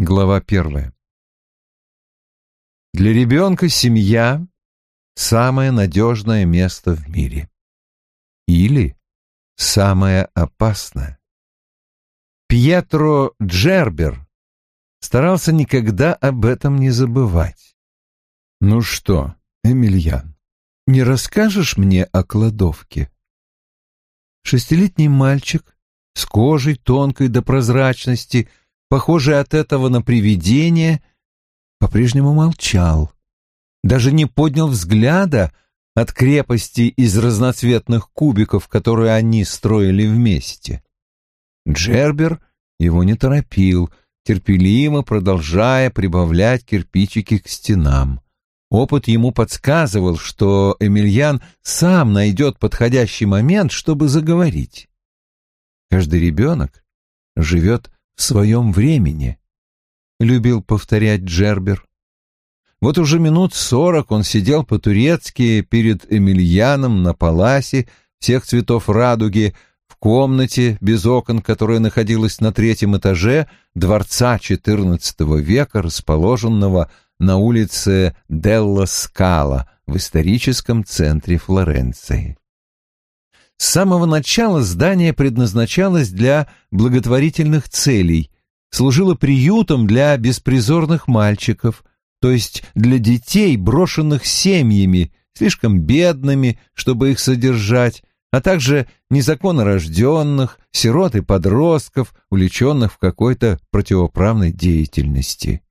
Глава первая. Для ребенка семья — самое надежное место в мире. Или самое опасное. Пьетро Джербер старался никогда об этом не забывать. «Ну что, Эмильян, не расскажешь мне о кладовке?» Шестилетний мальчик с кожей тонкой до прозрачности, похожий от этого на привидение, по-прежнему молчал, даже не поднял взгляда от крепости из разноцветных кубиков, которые они строили вместе. Джербер его не торопил, терпеливо продолжая прибавлять кирпичики к стенам. Опыт ему подсказывал, что Эмильян сам найдет подходящий момент, чтобы заговорить. Каждый ребенок живет в своем времени, — любил повторять Джербер. Вот уже минут сорок он сидел по-турецки перед Эмильяном на паласе всех цветов радуги в комнате без окон, которая находилась на третьем этаже дворца XIV века, расположенного на улице Делла Скала в историческом центре Флоренции. С самого начала здание предназначалось для благотворительных целей, служило приютом для беспризорных мальчиков, то есть для детей, брошенных семьями, слишком бедными, чтобы их содержать, а также незаконно рожденных, сирот и подростков, увлеченных в какой-то противоправной деятельности.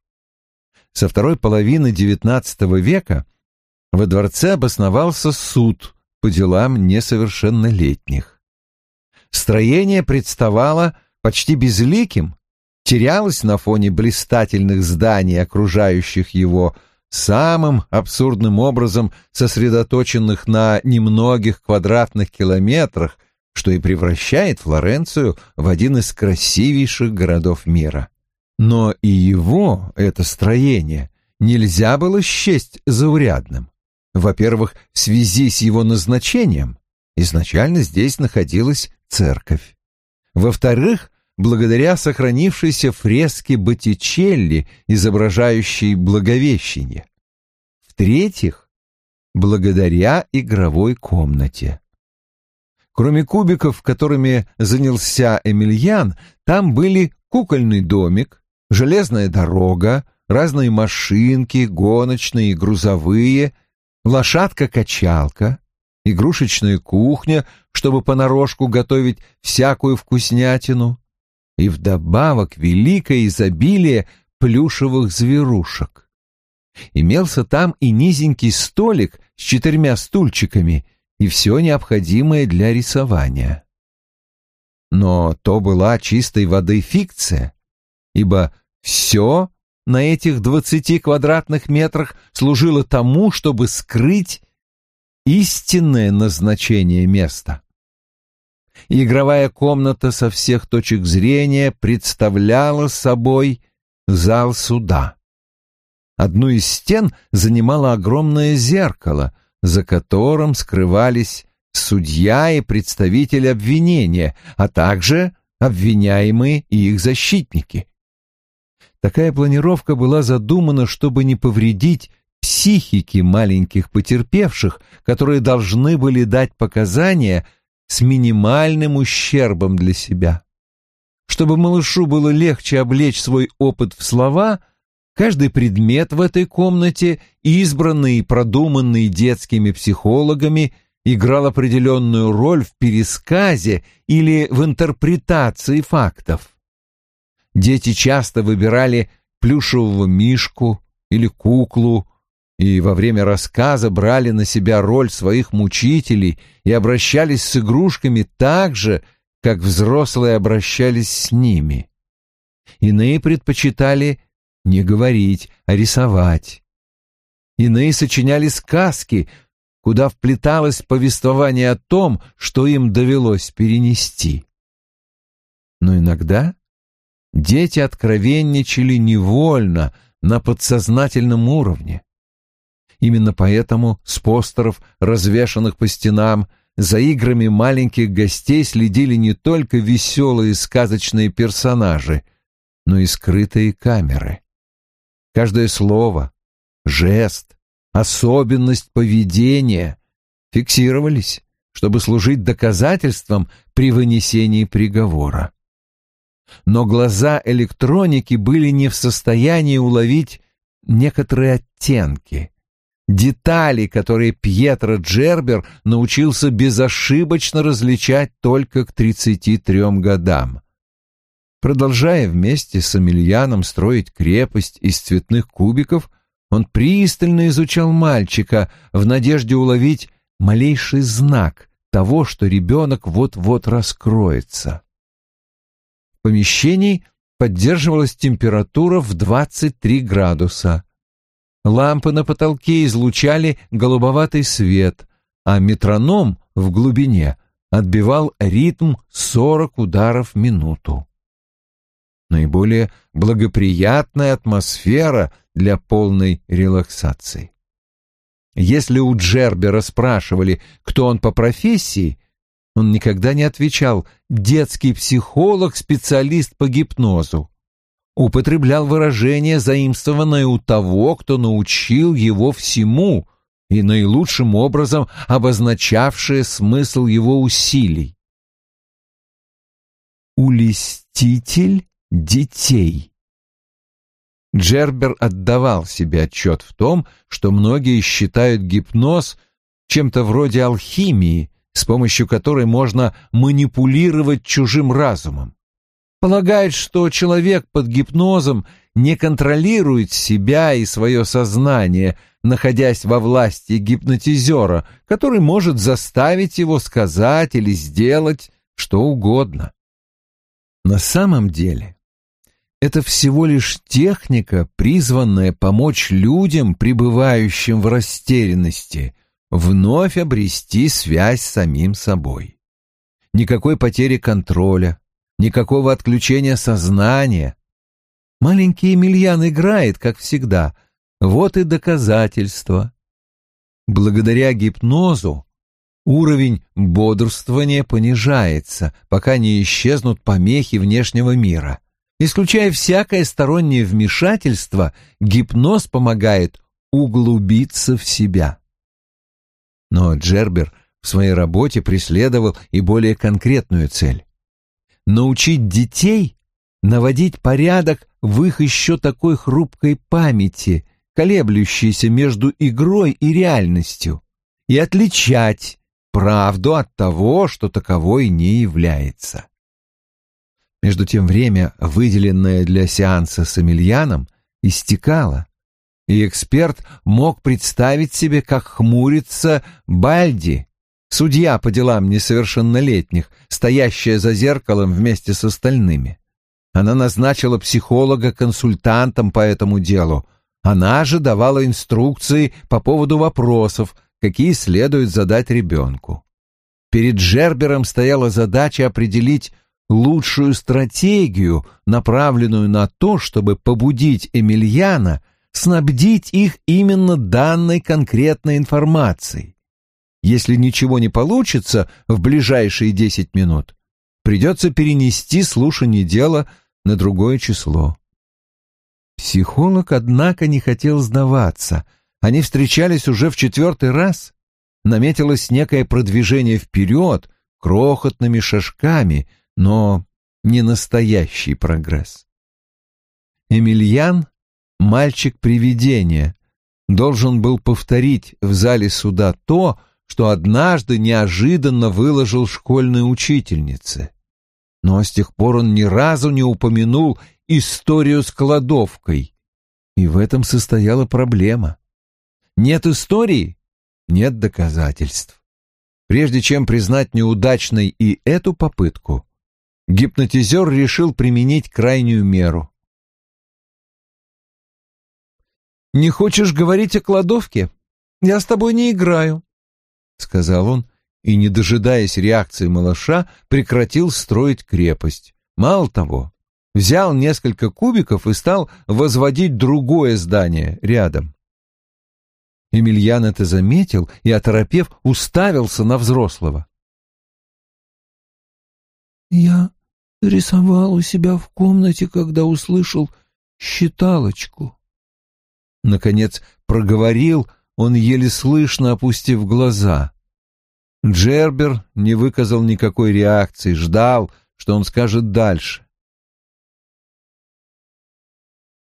Со второй половины XIX века во дворце обосновался суд по делам несовершеннолетних. Строение представало почти безликим, терялось на фоне блистательных зданий, окружающих его, самым абсурдным образом сосредоточенных на немногих квадратных километрах, что и превращает Флоренцию в один из красивейших городов мира. Но и его, это строение, нельзя было счесть заурядным. Во-первых, в связи с его назначением изначально здесь находилась церковь. Во-вторых, благодаря сохранившейся фреске Боттичелли, изображающей Благовещение. В-третьих, благодаря игровой комнате. Кроме кубиков, которыми занялся Эмильян, там были кукольный домик, железная дорога, разные машинки, гоночные и грузовые, лошадка-качалка, игрушечная кухня, чтобы понарошку готовить всякую вкуснятину, и вдобавок великое изобилие плюшевых зверушек. Имелся там и низенький столик с четырьмя стульчиками и все необходимое для рисования. Но то была чистой воды фикция, ибо все на этих двадцати квадратных метрах служило тому, чтобы скрыть истинное назначение места. Игровая комната со всех точек зрения представляла собой зал суда. Одну из стен занимало огромное зеркало, за которым скрывались судья и представитель обвинения, а также обвиняемые и их защитники. Такая планировка была задумана, чтобы не повредить психике маленьких потерпевших, которые должны были дать показания с минимальным ущербом для себя. Чтобы малышу было легче облечь свой опыт в слова, каждый предмет в этой комнате, избранный и продуманный детскими психологами, играл определенную роль в пересказе или в интерпретации фактов. Дети часто выбирали плюшевого мишку или куклу, и во время рассказа брали на себя роль своих мучителей и обращались с игрушками так же, как взрослые обращались с ними. Иные предпочитали не говорить, а рисовать. Иные сочиняли сказки, куда вплеталось повествование о том, что им довелось перенести. Но иногда Дети откровенничали невольно, на подсознательном уровне. Именно поэтому с постеров, развешанных по стенам, за играми маленьких гостей следили не только веселые сказочные персонажи, но и скрытые камеры. Каждое слово, жест, особенность поведения фиксировались, чтобы служить доказательством при вынесении приговора. Но глаза электроники были не в состоянии уловить некоторые оттенки, детали, которые Пьетро Джербер научился безошибочно различать только к 33 годам. Продолжая вместе с Амельяном строить крепость из цветных кубиков, он пристально изучал мальчика в надежде уловить малейший знак того, что ребенок вот-вот раскроется. В помещении поддерживалась температура в 23 градуса. Лампы на потолке излучали голубоватый свет, а метроном в глубине отбивал ритм 40 ударов в минуту. Наиболее благоприятная атмосфера для полной релаксации. Если у Джербера спрашивали, кто он по профессии, он никогда не отвечал «детский психолог, специалист по гипнозу». Употреблял выражение, заимствованное у того, кто научил его всему и наилучшим образом обозначавшее смысл его усилий. Улеститель детей. Джербер отдавал себе отчет в том, что многие считают гипноз чем-то вроде алхимии, с помощью которой можно манипулировать чужим разумом. Полагают, что человек под гипнозом не контролирует себя и свое сознание, находясь во власти гипнотизера, который может заставить его сказать или сделать что угодно. На самом деле это всего лишь техника, призванная помочь людям, пребывающим в растерянности, вновь обрести связь с самим собой. Никакой потери контроля, никакого отключения сознания. Маленький Емельян играет, как всегда. Вот и доказательство. Благодаря гипнозу уровень бодрствования понижается, пока не исчезнут помехи внешнего мира. Исключая всякое стороннее вмешательство, гипноз помогает углубиться в себя. Но Джербер в своей работе преследовал и более конкретную цель — научить детей наводить порядок в их еще такой хрупкой памяти, колеблющейся между игрой и реальностью, и отличать правду от того, что таковой не является. Между тем время, выделенное для сеанса с Эмильяном, истекало, и эксперт мог представить себе, как хмурится Бальди, судья по делам несовершеннолетних, стоящая за зеркалом вместе с остальными. Она назначила психолога консультантом по этому делу. Она же давала инструкции по поводу вопросов, какие следует задать ребенку. Перед Джербером стояла задача определить лучшую стратегию, направленную на то, чтобы побудить Эмильяна снабдить их именно данной конкретной информацией. Если ничего не получится в ближайшие десять минут, придется перенести слушание дела на другое число. Психолог, однако, не хотел сдаваться. Они встречались уже в четвертый раз. Наметилось некое продвижение вперед, крохотными шажками, но не настоящий прогресс. Эмильян, мальчик-привидение, должен был повторить в зале суда то, что однажды неожиданно выложил школьной учительнице. Но с тех пор он ни разу не упомянул историю с кладовкой. И в этом состояла проблема. Нет истории — нет доказательств. Прежде чем признать неудачной и эту попытку, гипнотизер решил применить крайнюю меру. «Не хочешь говорить о кладовке? Я с тобой не играю», — сказал он, и, не дожидаясь реакции малыша, прекратил строить крепость. Мало того, взял несколько кубиков и стал возводить другое здание рядом. Емельян это заметил и, оторопев, уставился на взрослого. «Я рисовал у себя в комнате, когда услышал считалочку. Наконец проговорил он еле слышно, опустив глаза. Джербер не выказал никакой реакции, ждал, что он скажет дальше.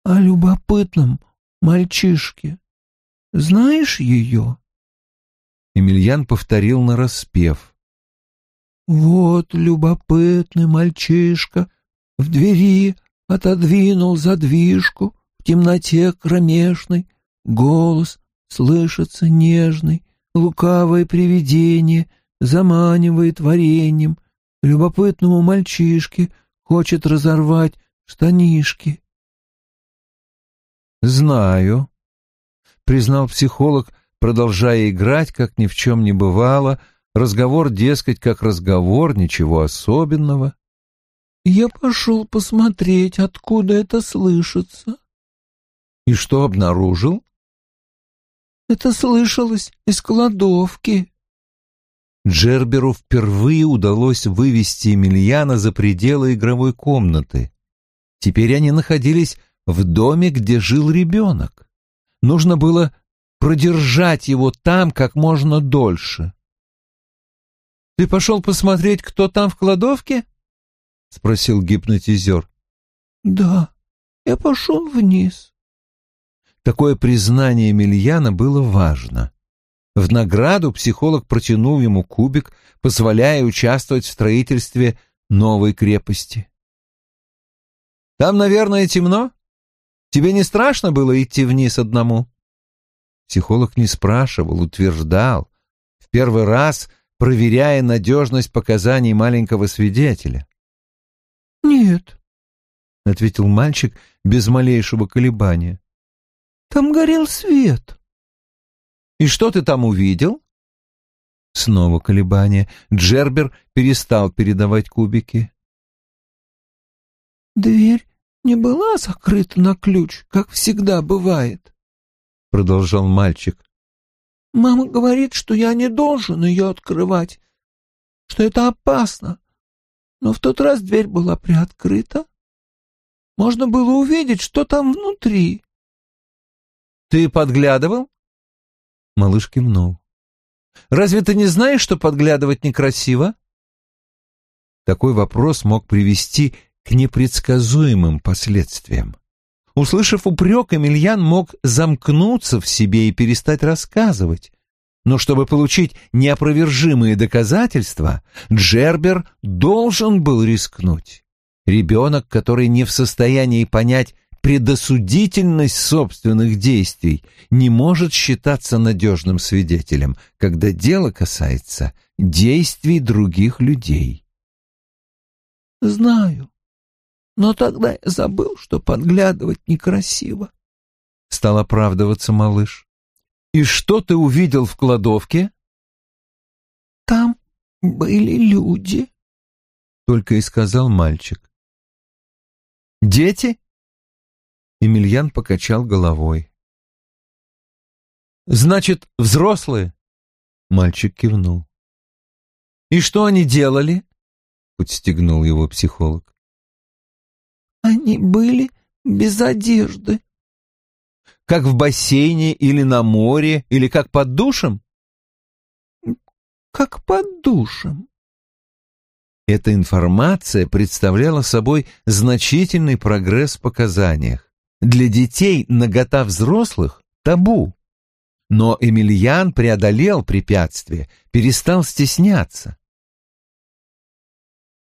«О любопытном мальчишке. Знаешь ее?» Емельян повторил нараспев. «Вот любопытный мальчишка в двери отодвинул задвижку, темноте кромешной голос слышится нежный, лукавое привидение заманивает вареньем, любопытному мальчишке хочет разорвать штанишки. «Знаю», — признал психолог, продолжая играть, как ни в чем не бывало, разговор, дескать, как разговор, ничего особенного. «Я пошел посмотреть, откуда это слышится». «И что обнаружил?» «Это слышалось из кладовки». Джерберу впервые удалось вывести Емельяна за пределы игровой комнаты. Теперь они находились в доме, где жил ребенок. Нужно было продержать его там как можно дольше. «Ты пошел посмотреть, кто там в кладовке?» — спросил гипнотизер. «Да, я пошел вниз». Такое признание Емельяна было важно. В награду психолог протянул ему кубик, позволяя участвовать в строительстве новой крепости. «Там, наверное, темно? Тебе не страшно было идти вниз одному?» Психолог не спрашивал, утверждал, в первый раз проверяя надежность показаний маленького свидетеля. «Нет», — ответил мальчик без малейшего колебания. «Там горел свет». «И что ты там увидел?» Снова колебания. Джербер перестал передавать кубики. «Дверь не была закрыта на ключ, как всегда бывает», — продолжал мальчик. «Мама говорит, что я не должен ее открывать, что это опасно. Но в тот раз дверь была приоткрыта. Можно было увидеть, что там внутри». «Ты подглядывал?» Малыш кивнул. «Разве ты не знаешь, что подглядывать некрасиво?» Такой вопрос мог привести к непредсказуемым последствиям. Услышав упрек, Эмильян мог замкнуться в себе и перестать рассказывать. Но чтобы получить неопровержимые доказательства, Джербер должен был рискнуть. Ребенок, который не в состоянии понять предосудительность собственных действий, не может считаться надежным свидетелем, когда дело касается действий других людей. «Знаю», но тогда я забыл, что подглядывать некрасиво. Стал оправдываться малыш. И что ты увидел в кладовке? Там были люди, только и сказал мальчик. Дети? Емельян покачал головой. Значит, взрослые? Мальчик кивнул. И что они делали? Подстегнул его психолог. Они были без одежды. Как в бассейне или на море, или как под душем? Как под душем. Эта информация представляла собой значительный прогресс в показаниях. Для детей нагота взрослых – табу. Но Эмильян преодолел препятствие, перестал стесняться.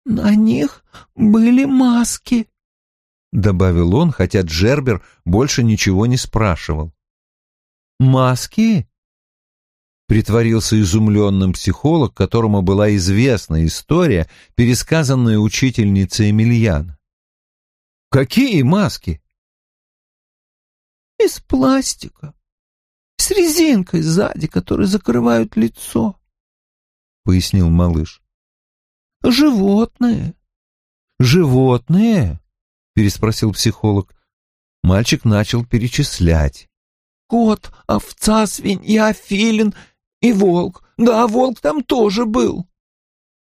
«На них были маски», — добавил он, хотя Джербер больше ничего не спрашивал. «Маски?» — притворился изумленным психолог, которому была известна история, пересказанная учительницей Эмильян. «Какие маски?» «Из пластика, с резинкой сзади, которые закрывают лицо», — пояснил малыш. «Животные». «Животные?» переспросил психолог. Мальчик начал перечислять. «Кот, овца, свинья, филин и волк. Да, волк там тоже был!»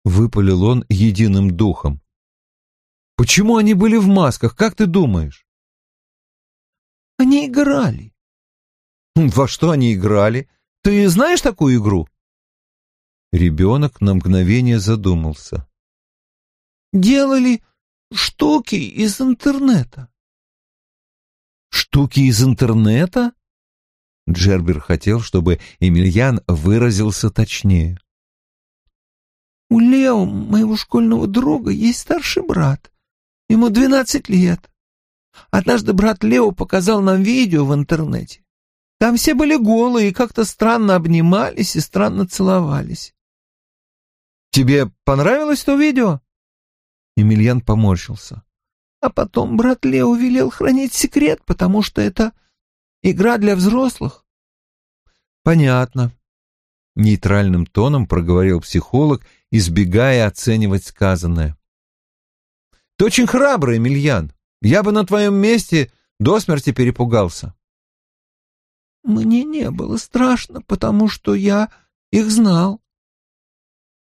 Выпалил он единым духом. Почему они были в масках, как ты думаешь? Они играли. Во что они играли? Ты знаешь такую игру? Ребенок на мгновение задумался. Делали штуки из интернета. Штуки из интернета? Джербер хотел, чтобы Эмильян выразился точнее. У Лео, моего школьного друга, есть старший брат. Ему двенадцать лет. Однажды брат Лео показал нам видео в интернете. Там все были голые и как-то странно обнимались и странно целовались. Тебе понравилось то видео? Емельян поморщился. А потом брат Лео велел хранить секрет, потому что это игра для взрослых. Понятно. Нейтральным тоном проговорил психолог, избегая оценивать сказанное. Ты очень храбрый, Емельян. Я бы на твоем месте до смерти перепугался. Мне не было страшно, потому что я их знал.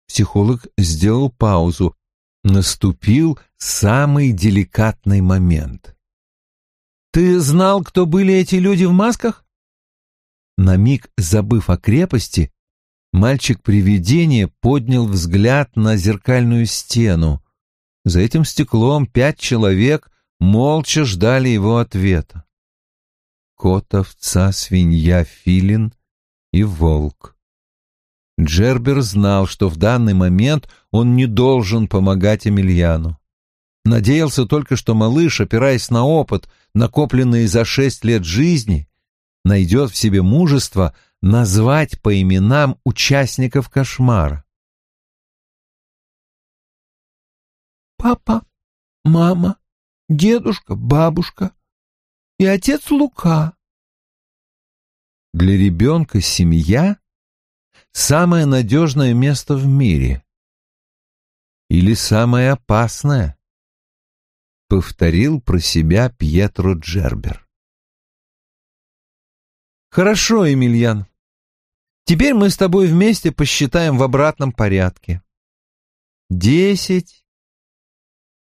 Психолог сделал паузу. Наступил самый деликатный момент. «Ты знал, кто были эти люди в масках?» На миг, забыв о крепости, мальчик-привидение поднял взгляд на зеркальную стену. За этим стеклом пять человек молча ждали его ответа. Кот, овца, свинья, филин и волк. Джербер знал, что в данный момент он не должен помогать Эмильяну. Надеялся только, что малыш, опираясь на опыт, накопленный за шесть лет жизни, найдет в себе мужество назвать по именам участников кошмара. «Папа, мама, дедушка, бабушка и отец Лука». Для ребенка семья самое надежное место в мире? Или самое опасное? Повторил про себя Пьетро Джербер. Хорошо, Эмильян. Теперь мы с тобой вместе посчитаем в обратном порядке. Десять,